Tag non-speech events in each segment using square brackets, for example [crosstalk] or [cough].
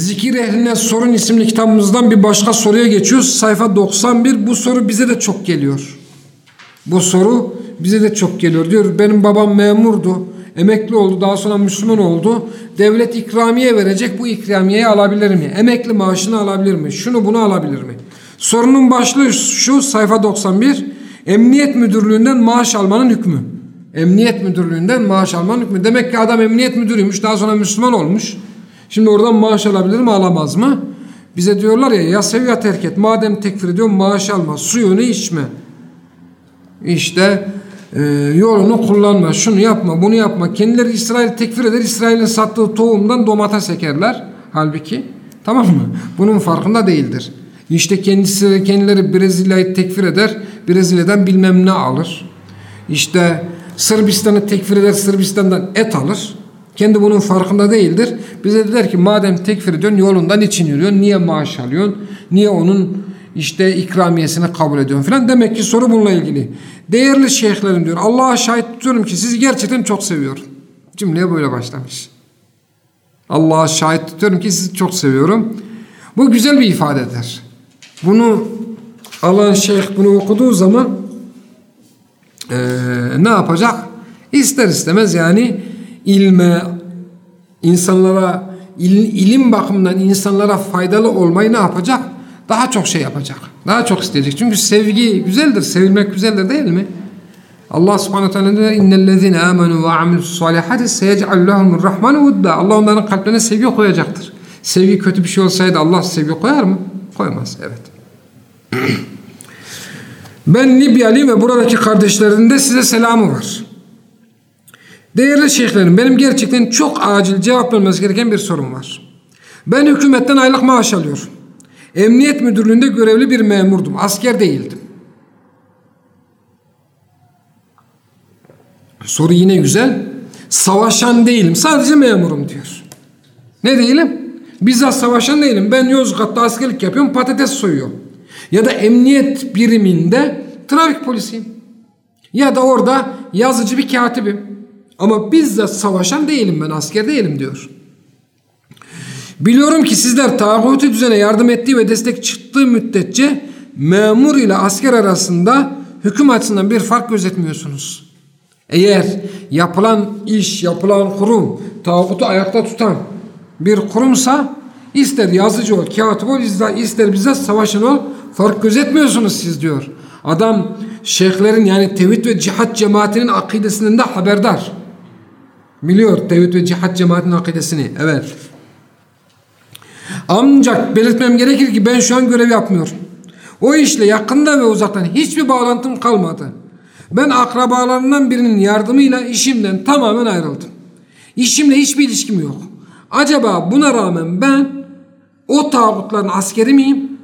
Zikir ehline sorun isimli kitabımızdan bir başka soruya geçiyoruz. Sayfa 91. Bu soru bize de çok geliyor. Bu soru bize de çok geliyor. Diyor benim babam memurdu. Emekli oldu. Daha sonra Müslüman oldu. Devlet ikramiye verecek. Bu ikramiyeyi alabilir mi? Emekli maaşını alabilir mi? Şunu bunu alabilir mi? Sorunun başlığı şu sayfa 91. Emniyet müdürlüğünden maaş almanın hükmü. Emniyet müdürlüğünden maaş almanın hükmü. Demek ki adam emniyet müdürüymüş. Daha sonra Müslüman olmuş. Şimdi oradan maaş alabilir mi alamaz mı? Bize diyorlar ya ya sev ya terk et. Madem tekfir ediyor maaş alma. Suyunu içme. İşte e, yolunu kullanma. Şunu yapma bunu yapma. Kendileri İsrail tekfir eder. İsrail'in sattığı tohumdan domates ekerler. Halbuki tamam mı? [laughs] Bunun farkında değildir. İşte kendisi kendileri Brezilya'yı tekfir eder. Brezilya'dan bilmem ne alır. İşte Sırbistan'ı tekfir eder. Sırbistan'dan et alır. Kendi bunun farkında değildir. Bize dediler ki madem tekfir ediyorsun yolundan için yürüyorsun. Niye maaş alıyorsun? Niye onun işte ikramiyesini kabul ediyorsun falan. Demek ki soru bununla ilgili. Değerli şeyhlerim diyor. Allah'a şahit tutuyorum ki sizi gerçekten çok seviyorum. Cümleye böyle başlamış. Allah'a şahit tutuyorum ki sizi çok seviyorum. Bu güzel bir ifadedir. Bunu alan şeyh bunu okuduğu zaman ee, ne yapacak? İster istemez yani ilme, insanlara il, ilim bakımından insanlara faydalı olmayı ne yapacak? Daha çok şey yapacak. Daha çok isteyecek. Çünkü sevgi güzeldir. Sevilmek güzeldir değil mi? Allah subhanahu teala diyor innellezine amenu ve amilus salihati seyec'al lehumur rahmanu vudda. Allah onların kalplerine sevgi koyacaktır. Sevgi kötü bir şey olsaydı Allah sevgi koyar mı? Koymaz. Evet. [clears throat] ben Libyalıyım ve buradaki kardeşlerin de size selamı var. Değerli şeyhlerim benim gerçekten çok acil cevap vermesi gereken bir sorum var. Ben hükümetten aylık maaş alıyorum. Emniyet müdürlüğünde görevli bir memurdum. Asker değildim. Soru yine güzel. Savaşan değilim. Sadece memurum diyor. Ne değilim? Bizzat savaşan değilim. Ben Yozgat'ta askerlik yapıyorum. Patates soyuyorum. Ya da emniyet biriminde trafik polisiyim. Ya da orada yazıcı bir katibim. Ama bizzat savaşan değilim ben asker değilim diyor. Biliyorum ki sizler tağuti düzene yardım ettiği ve destek çıktığı müddetçe memur ile asker arasında hüküm açısından bir fark gözetmiyorsunuz. Eğer yapılan iş, yapılan kurum tağutu ayakta tutan bir kurumsa ister yazıcı ol, katip ol, ister bizzat savaşın ol fark gözetmiyorsunuz siz diyor. Adam şeyhlerin yani tevhid ve cihat cemaatinin akidesinden de haberdar. Biliyor tevhid ve cihat cemaatinin akidesini. Evet. Ancak belirtmem gerekir ki ben şu an görev yapmıyorum. O işle yakında ve uzaktan hiçbir bağlantım kalmadı. Ben akrabalarından birinin yardımıyla işimden tamamen ayrıldım. İşimle hiçbir ilişkim yok. Acaba buna rağmen ben o tağutların askeri miyim?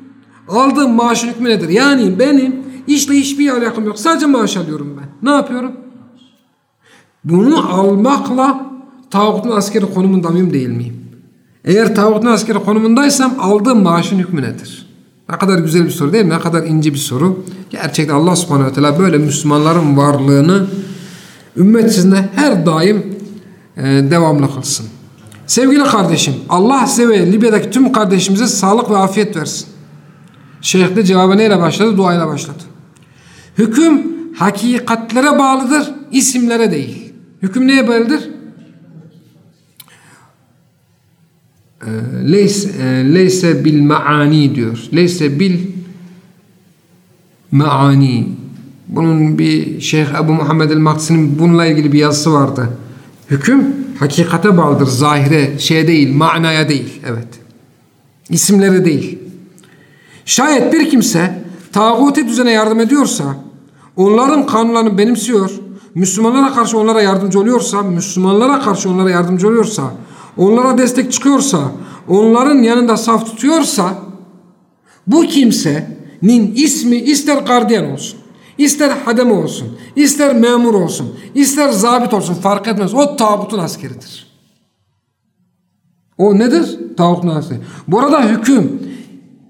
Aldığım maaşın hükmü nedir? Yani benim işle hiçbir alakam yok. Sadece maaş alıyorum ben. Ne yapıyorum? Bunu almakla tağutun askeri konumunda mıyım değil miyim? Eğer tağutun askeri konumundaysam aldığım maaşın hükmü nedir? Ne kadar güzel bir soru değil mi? Ne kadar ince bir soru. Gerçekten Allah subhanehu ve teala böyle Müslümanların varlığını ümmet içinde her daim e, devamlı kılsın. Sevgili kardeşim Allah size ve Libya'daki tüm kardeşimize sağlık ve afiyet versin. Şeyh de cevabı neyle başladı? Duayla başladı. Hüküm hakikatlere bağlıdır, isimlere değil. Hüküm neye bağlıdır? Ee, e, leyse bil maani diyor. Leyse bil maani. Bunun bir Şeyh Ebu Muhammed el-Maksinin bununla ilgili bir yazısı vardı. Hüküm hakikate bağlıdır, zahire, şeye değil, manaya değil. Evet. İsimlere değil. Şayet bir kimse tağuti düzene yardım ediyorsa, onların kanunlarını benimsiyor, Müslümanlara karşı onlara yardımcı oluyorsa, Müslümanlara karşı onlara yardımcı oluyorsa, onlara destek çıkıyorsa, onların yanında saf tutuyorsa, bu kimsenin ismi ister gardiyan olsun, ister hademe olsun, ister memur olsun, ister zabit olsun fark etmez. O tağutun askeridir. O nedir? Tağutun askeri. Bu arada hüküm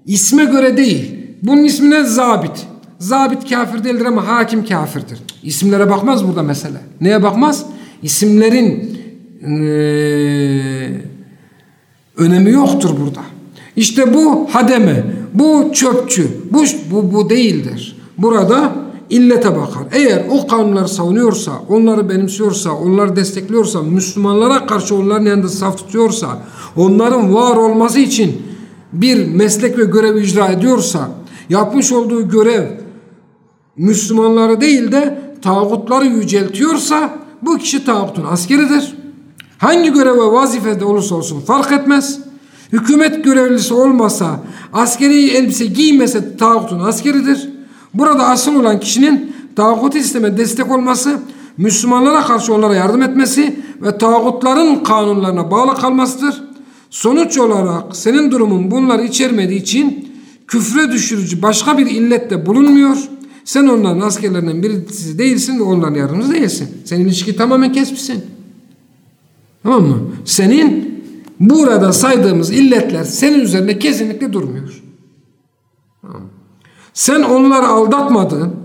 isme göre değil. Bunun ismi ne? Zabit. Zabit kafir değildir ama hakim kafirdir. İsimlere bakmaz burada mesele. Neye bakmaz? İsimlerin e, Önemi yoktur burada. İşte bu hademe, bu çöpçü, bu, bu, bu değildir. Burada illete bakar. Eğer o kanunları savunuyorsa, onları benimsiyorsa, onları destekliyorsa, Müslümanlara karşı onların yanında saf tutuyorsa, onların var olması için bir meslek ve görev icra ediyorsa, yapmış olduğu görev Müslümanları değil de tağutları yüceltiyorsa bu kişi tağutun askeridir. Hangi göreve vazifede olursa olsun fark etmez. Hükümet görevlisi olmasa, askeri elbise giymese tağutun askeridir. Burada asıl olan kişinin tağut sisteme destek olması, Müslümanlara karşı onlara yardım etmesi ve tağutların kanunlarına bağlı kalmasıdır. Sonuç olarak senin durumun bunları içermediği için küfre düşürücü başka bir illette bulunmuyor. Sen onların askerlerinden birisi değilsin ve onların yardımcısı değilsin. Senin ilişki tamamen kesmişsin. Tamam mı? Senin burada saydığımız illetler senin üzerinde kesinlikle durmuyor. Tamam. Sen onları aldatmadığın,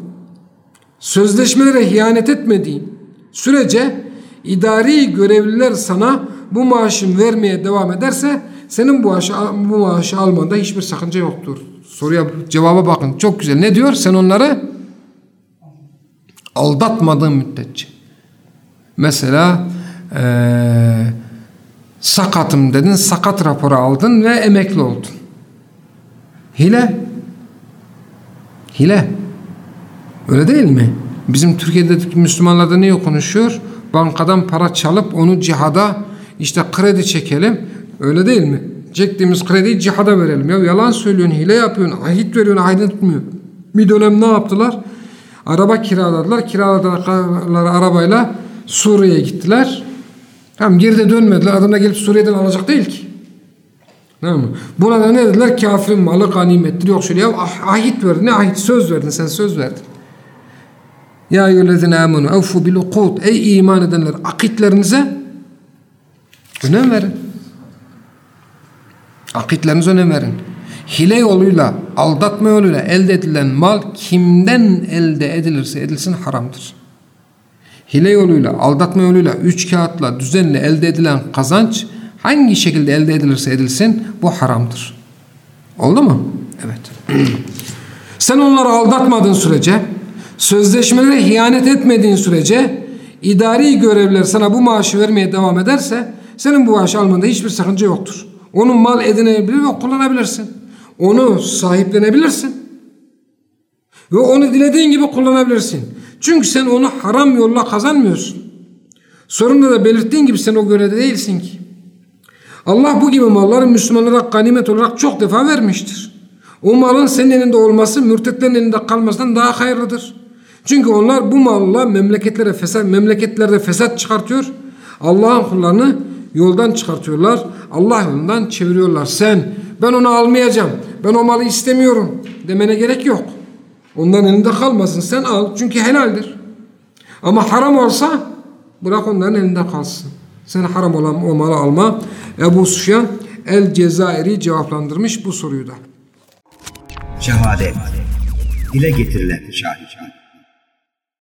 sözleşmelere ihanet etmediğin sürece idari görevliler sana bu maaşın vermeye devam ederse senin bu maaşı, bu maaşı almanda hiçbir sakınca yoktur. Soruya cevaba bakın. Çok güzel. Ne diyor? Sen onları aldatmadığın müddetçe. Mesela ee, sakatım dedin, sakat raporu aldın ve emekli oldun. Hile. Hile. Öyle değil mi? Bizim Türkiye'deki Müslümanlarda ne konuşuyor? Bankadan para çalıp onu cihada işte kredi çekelim. Öyle değil mi? Çektiğimiz krediyi cihada verelim. Ya yalan söylüyorsun, hile yapıyorsun, ahit veriyorsun, ahit tutmuyor. Bir dönem ne yaptılar? Araba kiraladılar. Kiraladılar arabayla Suriye'ye gittiler. Tamam geri de dönmediler. Adam da gelip Suriye'den alacak değil ki. Tamam mı? Buna da ne dediler? Kafirin malı ganimettir. Yok şöyle ya ah, ahit verdin. Ne ahit? Söz verdin. Sen söz verdin. Ya eyyühellezine amenu evfu bil ukud. Ey iman edenler akitlerinize önem verin. Akitlerinize önem verin. Hile yoluyla, aldatma yoluyla elde edilen mal kimden elde edilirse edilsin haramdır. Hile yoluyla, aldatma yoluyla, üç kağıtla, düzenle elde edilen kazanç hangi şekilde elde edilirse edilsin bu haramdır. Oldu mu? Evet. [clears throat] Sen onları aldatmadığın sürece, sözleşmelere ihanet etmediğin sürece idari görevler sana bu maaşı vermeye devam ederse senin bu maaşı almanda hiçbir sakınca yoktur. Onun mal edinebilir ve kullanabilirsin. Onu sahiplenebilirsin. Ve onu dilediğin gibi kullanabilirsin. Çünkü sen onu haram yolla kazanmıyorsun. Sorunda da belirttiğin gibi sen o görevde değilsin ki. Allah bu gibi malları Müslümanlara ganimet olarak çok defa vermiştir. O malın senin elinde olması mürtetlerin elinde kalmasından daha hayırlıdır. Çünkü onlar bu malla memleketlere fesat, memleketlerde fesat çıkartıyor. Allah'ın kullarını yoldan çıkartıyorlar. Allah yolundan çeviriyorlar. Sen ben onu almayacağım. Ben o malı istemiyorum demene gerek yok. Onların elinde kalmasın. Sen al. Çünkü helaldir. Ama haram olsa bırak onların elinde kalsın. Sen haram olan o malı alma. Ebu Sufyan El Cezayir'i cevaplandırmış bu soruyu da. Şehadet. Dile getirilen şahit.